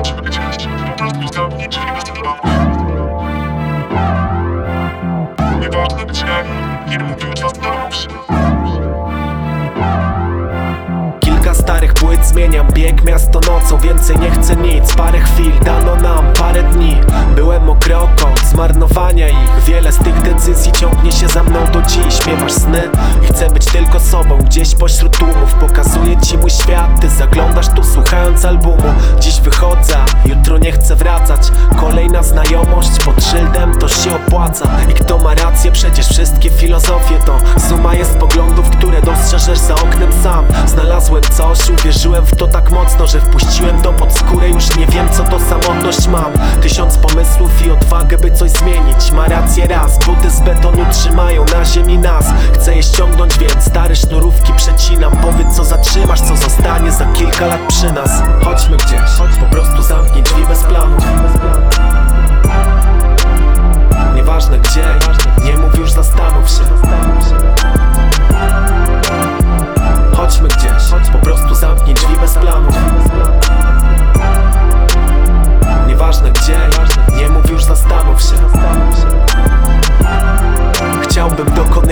Po prostu nie mówił czas. Kilka starych płyt zmieniam bieg miasto nocą Więcej nie chcę nic, parę chwil dano nam parę dni Byłem mokry Wiele z tych decyzji ciągnie się za mną do dziś. Miewasz sny i chcę być tylko sobą. Gdzieś pośród tłumów pokazuję ci mój świat. Ty zaglądasz tu słuchając albumu. Dziś wychodzę, jutro nie chcę wracać. Kolejna znajomość pod szyldem to się opłaca. I kto ma rację, przecież wszystkie filozofie to Suma jest poglądów, które dostrzeżesz za oknem sam Znalazłem coś, uwierzyłem w to tak mocno, że wpuściłem to pod skórę Już nie wiem co to samotność mam Tysiąc pomysłów i odwagę by coś zmienić. Ma rację raz, buty z betonu trzymają na ziemi nas. Chcę je ściągnąć, więc stare sznurówki przecinam. Powiedz co zatrzymasz, co zostanie za kilka lat przy nas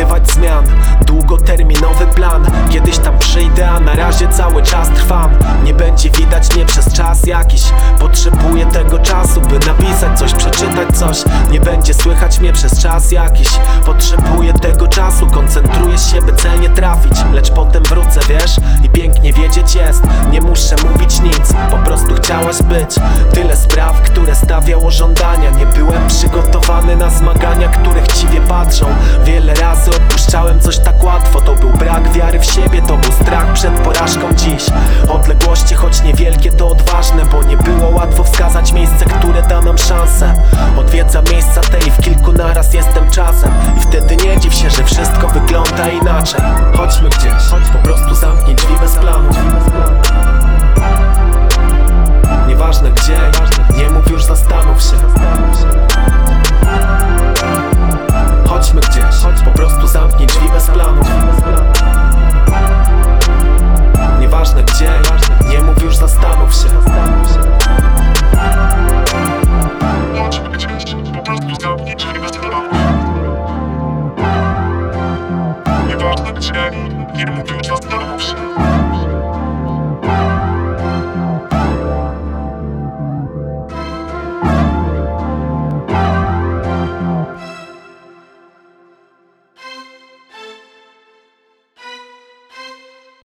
Dokonywać zmian. Długoterminowy plan. Kiedyś tam przyjdę, a na razie cały czas trwam. Nie będzie widać mnie przez czas jakiś. Potrzebuję tego czasu, by napisać coś, przeczytać coś. Nie będzie słychać mnie przez czas jakiś. Potrzebuję tego czasu, koncentruję się, by celnie trafić. Lecz potem wrócę, wiesz? I pięknie wiedzieć jest. Nie muszę mówić nic, po prostu chciałaś być. Tyle spraw, które stawiało żądania. Nie byłem przygotowany na zmagania, które chciwie patrzą. Wiele odpuszczałem coś tak łatwo To był brak wiary w siebie, to był strach przed porażką dziś. Odległości, choć niewielkie, to odważne Bo nie było łatwo wskazać miejsce, które da nam szansę. Odwiedzam miejsca te i w kilku naraz jestem czasem. I wtedy nie dziw się, że wszystko wygląda inaczej. Chodźmy gdzieś, po Nieważne gdzie, nie mówił czas na